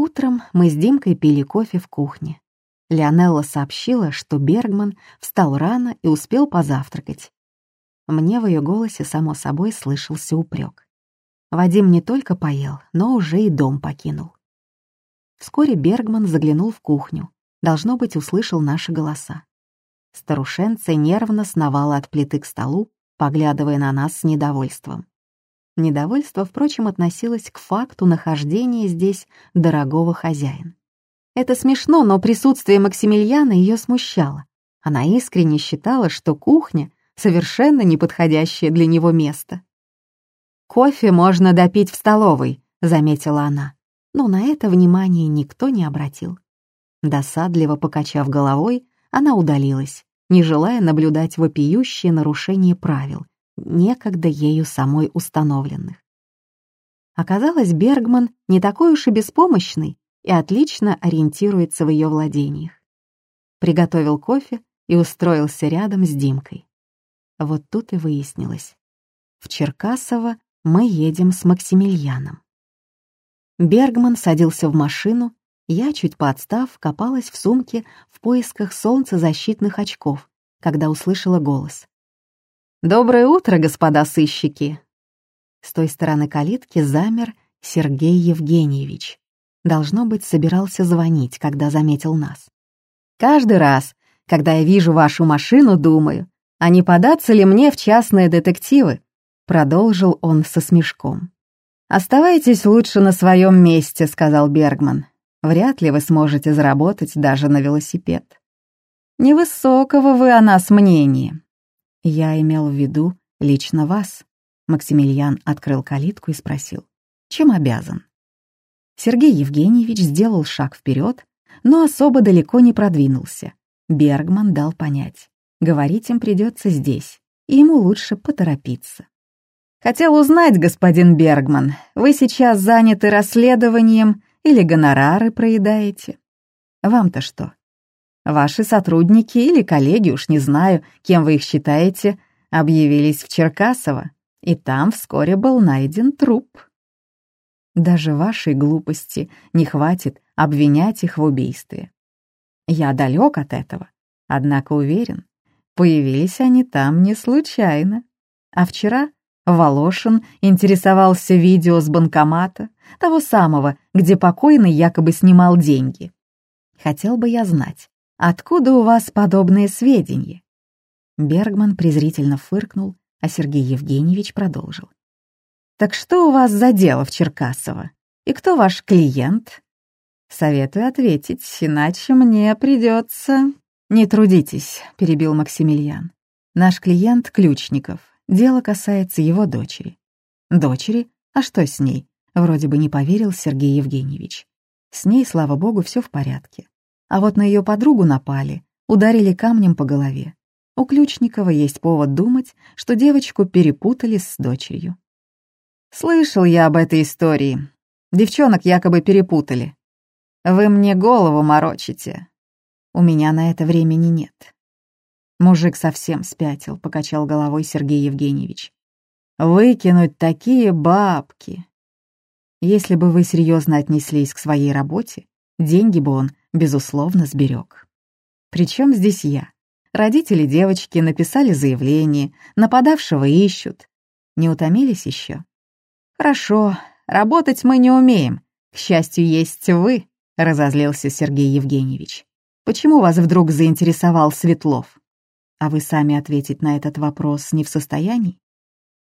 Утром мы с Димкой пили кофе в кухне. Леонелла сообщила, что Бергман встал рано и успел позавтракать. Мне в ее голосе, само собой, слышался упрек. Вадим не только поел, но уже и дом покинул. Вскоре Бергман заглянул в кухню. Должно быть, услышал наши голоса. Старушенция нервно сновала от плиты к столу, поглядывая на нас с недовольством. Недовольство, впрочем, относилось к факту нахождения здесь дорогого хозяина. Это смешно, но присутствие Максимилиана ее смущало. Она искренне считала, что кухня — совершенно неподходящее для него место. «Кофе можно допить в столовой», — заметила она, но на это внимание никто не обратил. Досадливо покачав головой, она удалилась, не желая наблюдать вопиющее нарушение правил, некогда ею самой установленных. Оказалось, Бергман не такой уж и беспомощный и отлично ориентируется в ее владениях. Приготовил кофе и устроился рядом с Димкой. Вот тут и выяснилось. В Черкасово мы едем с Максимилианом. Бергман садился в машину, я, чуть подстав, копалась в сумке в поисках солнцезащитных очков, когда услышала голос. «Доброе утро, господа сыщики!» С той стороны калитки замер Сергей Евгеньевич. Должно быть, собирался звонить, когда заметил нас. «Каждый раз, когда я вижу вашу машину, думаю, а не податься ли мне в частные детективы?» Продолжил он со смешком. «Оставайтесь лучше на своем месте», — сказал Бергман. «Вряд ли вы сможете заработать даже на велосипед». «Невысокого вы о нас мнения. Я имел в виду лично вас. Максимилиан открыл калитку и спросил. Чем обязан? Сергей Евгеньевич сделал шаг вперед, но особо далеко не продвинулся. Бергман дал понять. Говорить им придется здесь, и ему лучше поторопиться. «Хотел узнать, господин Бергман, вы сейчас заняты расследованием или гонорары проедаете? Вам-то что? Ваши сотрудники или коллеги, уж не знаю, кем вы их считаете, объявились в Черкасово, и там вскоре был найден труп. Даже вашей глупости не хватит обвинять их в убийстве. Я далек от этого, однако уверен, появились они там не случайно. А вчера Волошин интересовался видео с банкомата, того самого, где покойный якобы снимал деньги. Хотел бы я знать, Откуда у вас подобные сведения?» Бергман презрительно фыркнул, а Сергей Евгеньевич продолжил. «Так что у вас за дело в Черкасово? И кто ваш клиент?» «Советую ответить, иначе мне придется...» «Не трудитесь», — перебил Максимилиан. «Наш клиент — Ключников. Дело касается его дочери». «Дочери? А что с ней?» — вроде бы не поверил Сергей Евгеньевич. «С ней, слава богу, все в порядке. А вот на ее подругу напали, ударили камнем по голове. У Ключникова есть повод думать, что девочку перепутали с дочерью. «Слышал я об этой истории. Девчонок якобы перепутали. Вы мне голову морочите. У меня на это времени нет». Мужик совсем спятил, покачал головой Сергей Евгеньевич. «Выкинуть такие бабки!» Если бы вы серьезно отнеслись к своей работе, деньги бы он безусловно, сберег. Причем здесь я? Родители девочки написали заявление, нападавшего ищут. Не утомились еще? Хорошо, работать мы не умеем. К счастью, есть вы, разозлился Сергей Евгеньевич. Почему вас вдруг заинтересовал Светлов? А вы сами ответить на этот вопрос не в состоянии?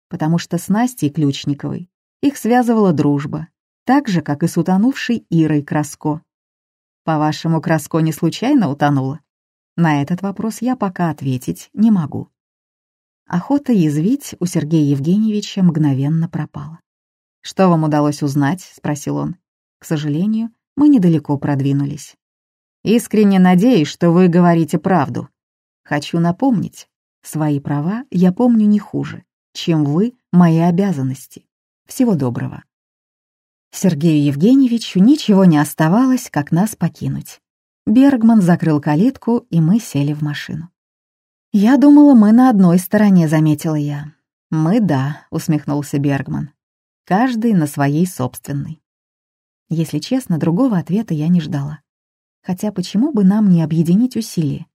Потому что с Настей Ключниковой их связывала дружба, так же, как и с утонувшей Ирой Краско. По-вашему, Краско не случайно утонула? На этот вопрос я пока ответить не могу. Охота язвить у Сергея Евгеньевича мгновенно пропала. «Что вам удалось узнать?» — спросил он. «К сожалению, мы недалеко продвинулись. Искренне надеюсь, что вы говорите правду. Хочу напомнить, свои права я помню не хуже, чем вы мои обязанности. Всего доброго». Сергею Евгеньевичу ничего не оставалось, как нас покинуть. Бергман закрыл калитку, и мы сели в машину. «Я думала, мы на одной стороне», — заметила я. «Мы — да», — усмехнулся Бергман. «Каждый на своей собственной». Если честно, другого ответа я не ждала. Хотя почему бы нам не объединить усилия?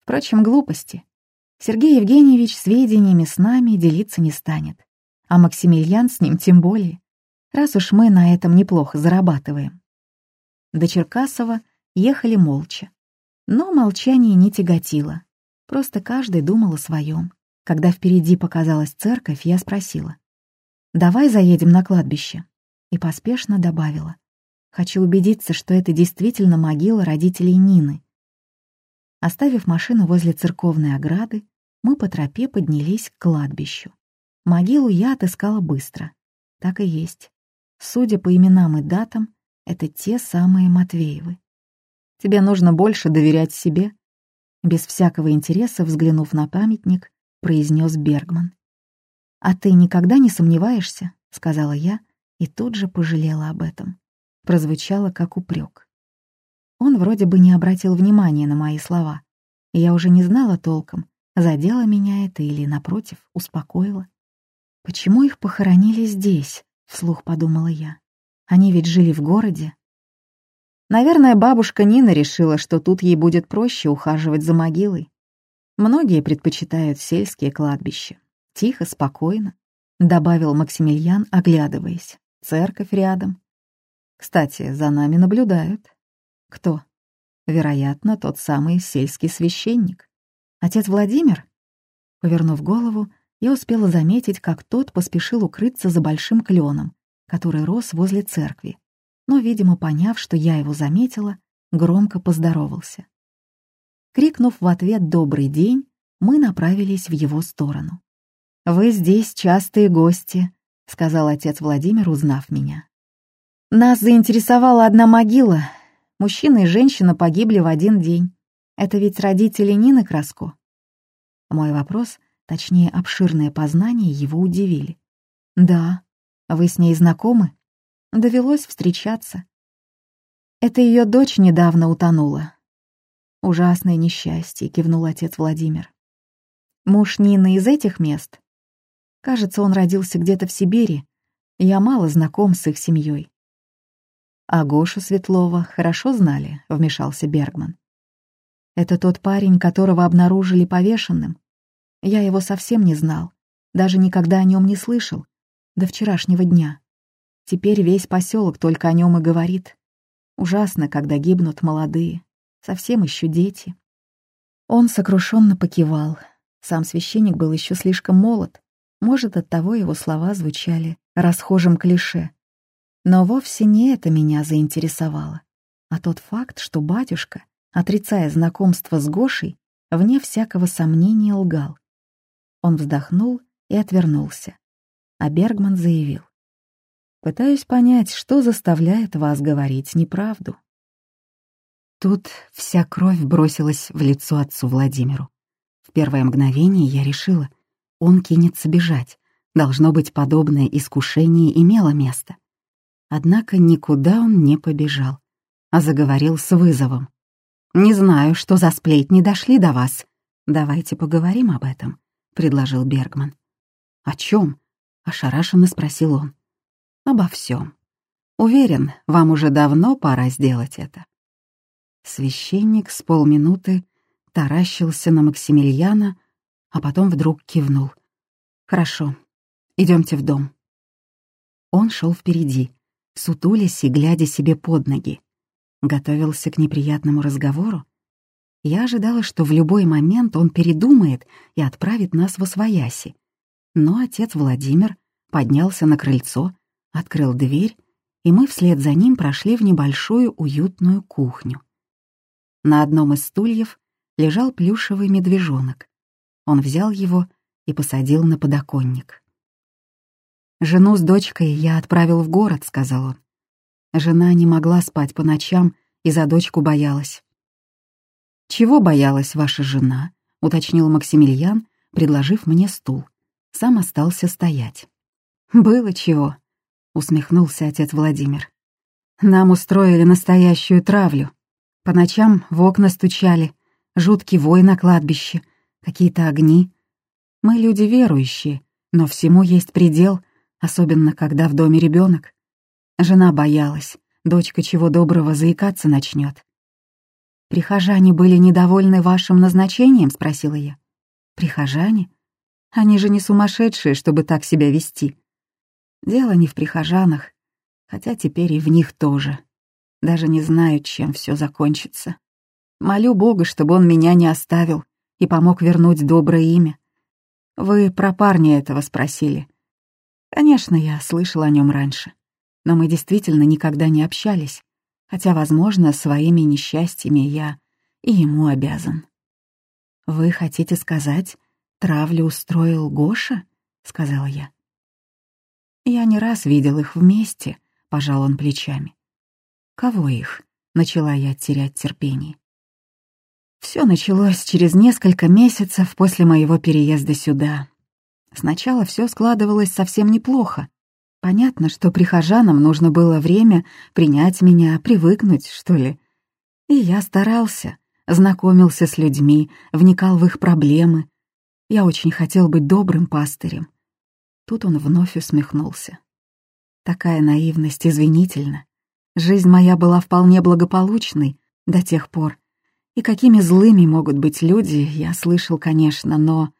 Впрочем, глупости. Сергей Евгеньевич сведениями с нами делиться не станет. А Максимилиан с ним тем более. Раз уж мы на этом неплохо зарабатываем. До Черкасова ехали молча. Но молчание не тяготило. Просто каждый думал о своем. Когда впереди показалась церковь, я спросила. «Давай заедем на кладбище». И поспешно добавила. «Хочу убедиться, что это действительно могила родителей Нины». Оставив машину возле церковной ограды, мы по тропе поднялись к кладбищу. Могилу я отыскала быстро. Так и есть. Судя по именам и датам, это те самые Матвеевы. Тебе нужно больше доверять себе. Без всякого интереса, взглянув на памятник, произнес Бергман. «А ты никогда не сомневаешься?» — сказала я и тут же пожалела об этом. Прозвучало как упрек. Он вроде бы не обратил внимания на мои слова, и я уже не знала толком, задело меня это или, напротив, успокоило. «Почему их похоронили здесь?» — вслух подумала я. «Они ведь жили в городе, Наверное, бабушка Нина решила, что тут ей будет проще ухаживать за могилой. Многие предпочитают сельские кладбища. Тихо, спокойно, — добавил Максимилиан, оглядываясь. Церковь рядом. Кстати, за нами наблюдают. Кто? Вероятно, тот самый сельский священник. Отец Владимир? Повернув голову, я успела заметить, как тот поспешил укрыться за большим кленом, который рос возле церкви но, видимо, поняв, что я его заметила, громко поздоровался. Крикнув в ответ «Добрый день», мы направились в его сторону. «Вы здесь частые гости», — сказал отец Владимир, узнав меня. «Нас заинтересовала одна могила. Мужчина и женщина погибли в один день. Это ведь родители Нины Краско?» Мой вопрос, точнее, обширные познания, его удивили. «Да. Вы с ней знакомы?» Довелось встречаться. Это ее дочь недавно утонула. Ужасное несчастье, кивнул отец Владимир. Муж Нины из этих мест? Кажется, он родился где-то в Сибири. Я мало знаком с их семьей. А Гошу Светлова хорошо знали, вмешался Бергман. Это тот парень, которого обнаружили повешенным. Я его совсем не знал, даже никогда о нем не слышал, до вчерашнего дня. Теперь весь поселок только о нем и говорит. Ужасно, когда гибнут молодые, совсем еще дети. Он сокрушенно покивал. Сам священник был еще слишком молод. Может, оттого его слова звучали расхожим клише. Но вовсе не это меня заинтересовало, а тот факт, что батюшка, отрицая знакомство с Гошей, вне всякого сомнения лгал. Он вздохнул и отвернулся. А Бергман заявил. Пытаюсь понять, что заставляет вас говорить неправду. Тут вся кровь бросилась в лицо отцу Владимиру. В первое мгновение я решила, он кинется бежать. Должно быть, подобное искушение имело место. Однако никуда он не побежал, а заговорил с вызовом. «Не знаю, что за сплетни дошли до вас. Давайте поговорим об этом», — предложил Бергман. «О чем?» — ошарашенно спросил он обо всем. Уверен, вам уже давно пора сделать это. Священник с полминуты таращился на Максимилиана, а потом вдруг кивнул. «Хорошо, идемте в дом». Он шел впереди, сутулясь и глядя себе под ноги. Готовился к неприятному разговору. Я ожидала, что в любой момент он передумает и отправит нас в Освояси. Но отец Владимир поднялся на крыльцо, открыл дверь, и мы вслед за ним прошли в небольшую уютную кухню. На одном из стульев лежал плюшевый медвежонок. Он взял его и посадил на подоконник. «Жену с дочкой я отправил в город», — сказал он. Жена не могла спать по ночам и за дочку боялась. «Чего боялась ваша жена?» — уточнил Максимилиан, предложив мне стул. Сам остался стоять. «Было чего», — усмехнулся отец Владимир. «Нам устроили настоящую травлю. По ночам в окна стучали, жуткий вой на кладбище, какие-то огни. Мы люди верующие, но всему есть предел, особенно когда в доме ребенок. Жена боялась, дочка чего доброго заикаться начнет. «Прихожане были недовольны вашим назначением?» — спросила я. «Прихожане? Они же не сумасшедшие, чтобы так себя вести. Дело не в прихожанах, хотя теперь и в них тоже. Даже не знаю, чем все закончится. Молю Бога, чтобы он меня не оставил и помог вернуть доброе имя. Вы про парня этого спросили. Конечно, я слышал о нем раньше, но мы действительно никогда не общались, хотя, возможно, своими несчастьями я и ему обязан. «Вы хотите сказать, травлю устроил Гоша?» — сказала я. «Я не раз видел их вместе», — пожал он плечами. «Кого их?» — начала я терять терпение. Все началось через несколько месяцев после моего переезда сюда. Сначала все складывалось совсем неплохо. Понятно, что прихожанам нужно было время принять меня, привыкнуть, что ли. И я старался, знакомился с людьми, вникал в их проблемы. Я очень хотел быть добрым пастырем. Тут он вновь усмехнулся. Такая наивность извинительна. Жизнь моя была вполне благополучной до тех пор. И какими злыми могут быть люди, я слышал, конечно, но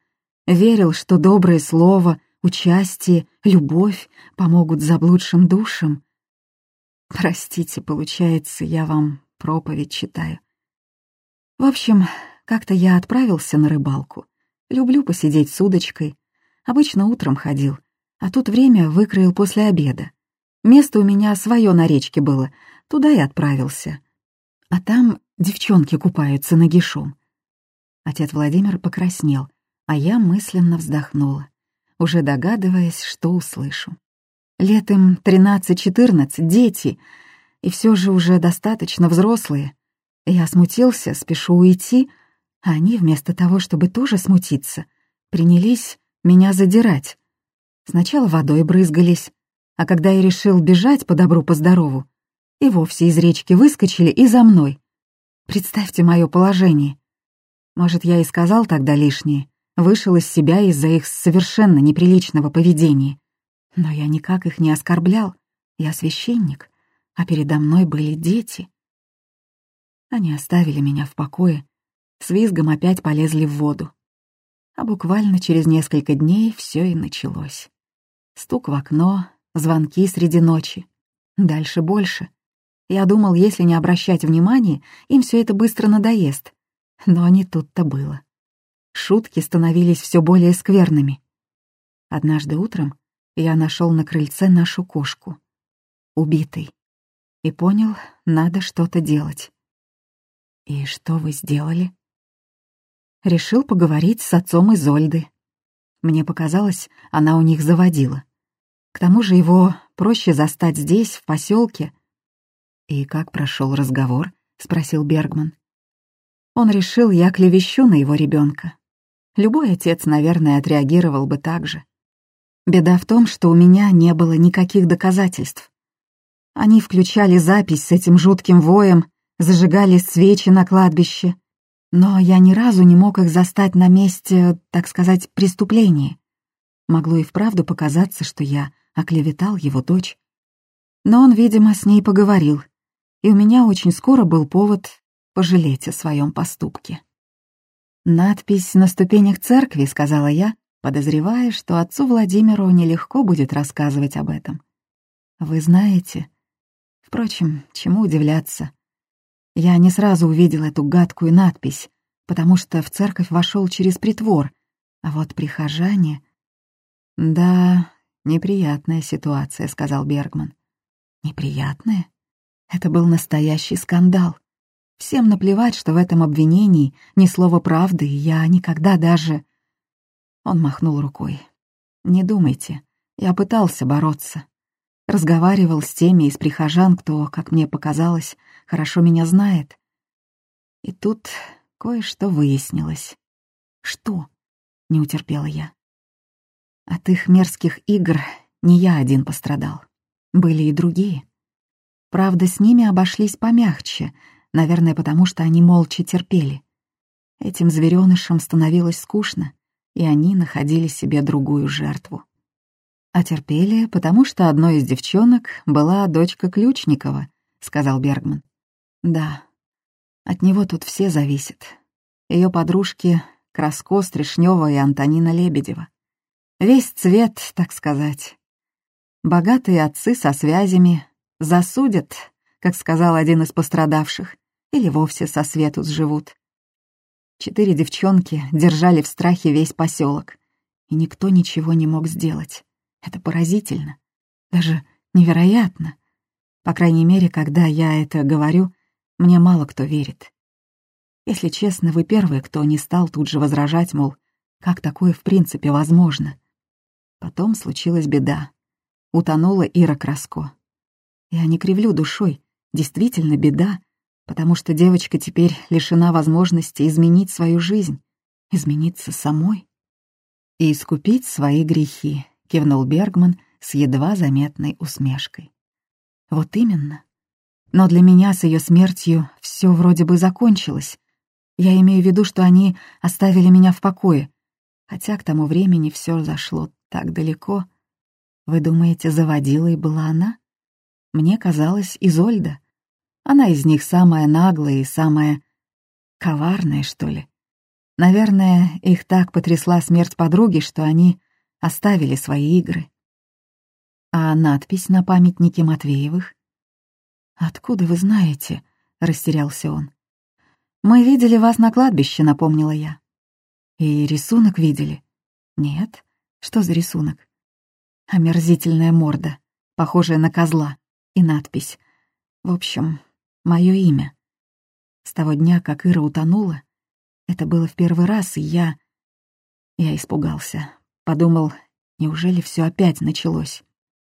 верил, что доброе слово, участие, любовь помогут заблудшим душам. Простите, получается, я вам проповедь читаю. В общем, как-то я отправился на рыбалку. Люблю посидеть с удочкой. Обычно утром ходил, а тут время выкроил после обеда. Место у меня свое на речке было, туда и отправился. А там девчонки купаются нагишом. Отец Владимир покраснел, а я мысленно вздохнула, уже догадываясь, что услышу. Лет им тринадцать-четырнадцать, дети, и все же уже достаточно взрослые. Я смутился, спешу уйти, а они, вместо того, чтобы тоже смутиться, принялись меня задирать. Сначала водой брызгались, а когда я решил бежать по добру, по здорову, и вовсе из речки выскочили и за мной. Представьте мое положение. Может, я и сказал тогда лишнее, вышел из себя из-за их совершенно неприличного поведения. Но я никак их не оскорблял. Я священник, а передо мной были дети. Они оставили меня в покое, с визгом опять полезли в воду. А буквально через несколько дней все и началось. Стук в окно, звонки среди ночи. Дальше больше. Я думал, если не обращать внимания, им все это быстро надоест. Но не тут-то было. Шутки становились все более скверными. Однажды утром я нашел на крыльце нашу кошку, убитой, и понял, надо что-то делать. «И что вы сделали?» Решил поговорить с отцом Изольды. Мне показалось, она у них заводила. К тому же его проще застать здесь, в поселке. «И как прошел разговор?» — спросил Бергман. Он решил, я клевещу на его ребенка. Любой отец, наверное, отреагировал бы так же. Беда в том, что у меня не было никаких доказательств. Они включали запись с этим жутким воем, зажигали свечи на кладбище, но я ни разу не мог их застать на месте, так сказать, преступления. Могло и вправду показаться, что я оклеветал его дочь. Но он, видимо, с ней поговорил, и у меня очень скоро был повод пожалеть о своем поступке. «Надпись на ступенях церкви», — сказала я, подозревая, что отцу Владимиру нелегко будет рассказывать об этом. «Вы знаете...» Впрочем, чему удивляться? Я не сразу увидел эту гадкую надпись, потому что в церковь вошел через притвор, а вот прихожане... «Да, неприятная ситуация», — сказал Бергман. «Неприятная? Это был настоящий скандал. Всем наплевать, что в этом обвинении ни слова правды, и я никогда даже...» Он махнул рукой. «Не думайте, я пытался бороться. Разговаривал с теми из прихожан, кто, как мне показалось, хорошо меня знает. И тут кое-что выяснилось. «Что?» — не утерпела я. От их мерзких игр не я один пострадал. Были и другие. Правда, с ними обошлись помягче, наверное, потому что они молча терпели. Этим зверёнышам становилось скучно, и они находили себе другую жертву. А терпели, потому что одной из девчонок была дочка Ключникова, — сказал Бергман. «Да, от него тут все зависят. Ее подружки Краско, Стришнева и Антонина Лебедева. Весь цвет, так сказать. Богатые отцы со связями засудят, как сказал один из пострадавших, или вовсе со свету сживут. Четыре девчонки держали в страхе весь поселок, и никто ничего не мог сделать. Это поразительно, даже невероятно. По крайней мере, когда я это говорю, мне мало кто верит. Если честно, вы первые, кто не стал тут же возражать, мол, как такое в принципе возможно. Потом случилась беда. Утонула Ира Краско. Я не кривлю душой, действительно беда, потому что девочка теперь лишена возможности изменить свою жизнь, измениться самой и искупить свои грехи, кивнул Бергман с едва заметной усмешкой. Вот именно. Но для меня с ее смертью все вроде бы закончилось. Я имею в виду, что они оставили меня в покое, хотя к тому времени все зашло так далеко. Вы думаете, заводилой была она? Мне казалось, Изольда. Она из них самая наглая и самая коварная, что ли. Наверное, их так потрясла смерть подруги, что они оставили свои игры. А надпись на памятнике Матвеевых? «Откуда вы знаете?» — растерялся он. «Мы видели вас на кладбище», — напомнила я. «И рисунок видели?» «Нет. Что за рисунок?» Омерзительная морда, похожая на козла, и надпись. В общем, мое имя. С того дня, как Ира утонула, это было в первый раз, и я... Я испугался. Подумал, неужели все опять началось?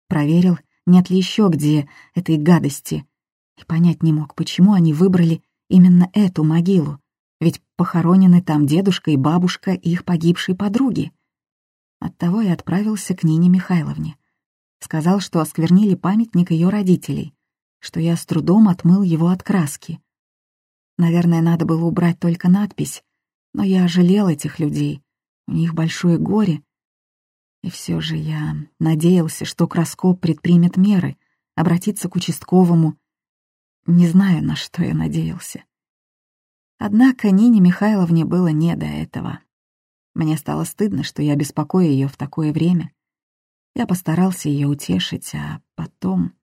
Проверил, нет ли еще где этой гадости. И понять не мог, почему они выбрали именно эту могилу. Ведь похоронены там дедушка и бабушка их погибшей подруги. Оттого и отправился к Нине Михайловне. Сказал, что осквернили памятник ее родителей, что я с трудом отмыл его от краски. Наверное, надо было убрать только надпись, но я жалел этих людей. У них большое горе, и все же я надеялся, что Краскоп предпримет меры, обратиться к участковому. Не знаю, на что я надеялся. Однако Нине Михайловне было не до этого. Мне стало стыдно, что я беспокою ее в такое время. Я постарался ее утешить, а потом...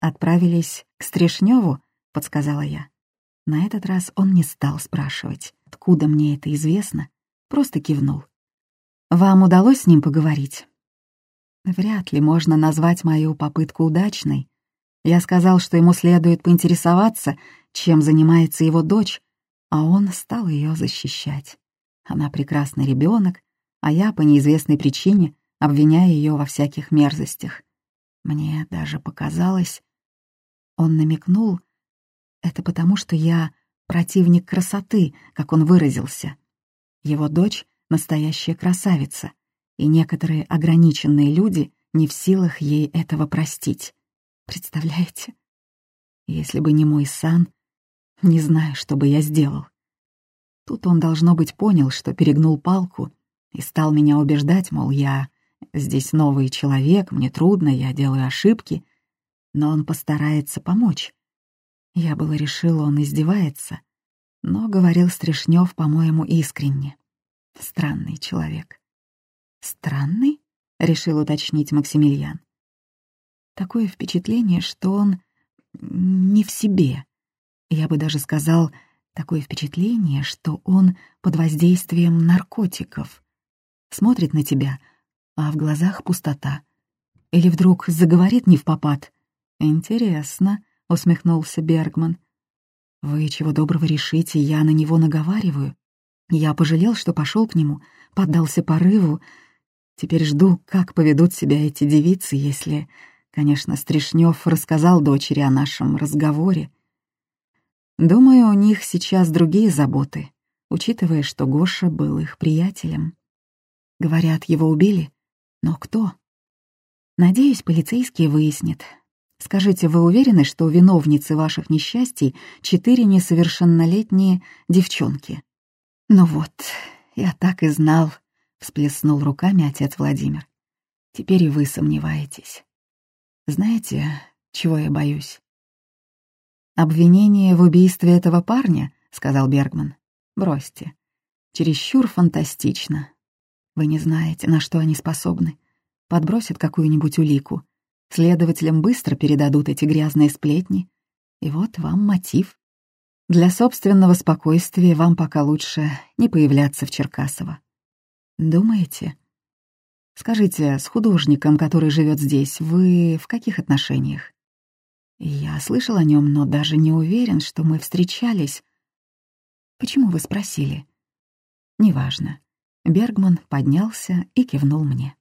«Отправились к Стрешневу», — подсказала я. На этот раз он не стал спрашивать, откуда мне это известно, просто кивнул. Вам удалось с ним поговорить? Вряд ли можно назвать мою попытку удачной. Я сказал, что ему следует поинтересоваться, чем занимается его дочь, а он стал ее защищать. Она прекрасный ребенок, а я по неизвестной причине обвиняю ее во всяких мерзостях. Мне даже показалось... Он намекнул, это потому, что я противник красоты, как он выразился. Его дочь настоящая красавица, и некоторые ограниченные люди не в силах ей этого простить. Представляете? Если бы не мой сан, не знаю, что бы я сделал. Тут он, должно быть, понял, что перегнул палку и стал меня убеждать, мол, я здесь новый человек, мне трудно, я делаю ошибки, но он постарается помочь. Я было решила, он издевается, но говорил Стрешнев, по-моему, искренне. Странный человек. Странный? Решил уточнить Максимилиан. Такое впечатление, что он не в себе. Я бы даже сказал, такое впечатление, что он под воздействием наркотиков. Смотрит на тебя, а в глазах пустота. Или вдруг заговорит не в попад. «Интересно», — усмехнулся Бергман. «Вы чего доброго решите, я на него наговариваю. Я пожалел, что пошел к нему, поддался порыву. Теперь жду, как поведут себя эти девицы, если, конечно, Стришнев рассказал дочери о нашем разговоре. Думаю, у них сейчас другие заботы, учитывая, что Гоша был их приятелем. Говорят, его убили? Но кто? Надеюсь, полицейские выяснят. Скажите, вы уверены, что виновницы ваших несчастий четыре несовершеннолетние девчонки? «Ну вот, я так и знал», — всплеснул руками отец Владимир. «Теперь и вы сомневаетесь. Знаете, чего я боюсь? «Обвинение в убийстве этого парня?» — сказал Бергман. «Бросьте. Чересчур фантастично. Вы не знаете, на что они способны. Подбросят какую-нибудь улику. Следователям быстро передадут эти грязные сплетни. И вот вам мотив. Для собственного спокойствия вам пока лучше не появляться в Черкасово. Думаете? Скажите, с художником, который живет здесь, вы в каких отношениях? Я слышал о нем, но даже не уверен, что мы встречались. Почему вы спросили? Неважно. Бергман поднялся и кивнул мне.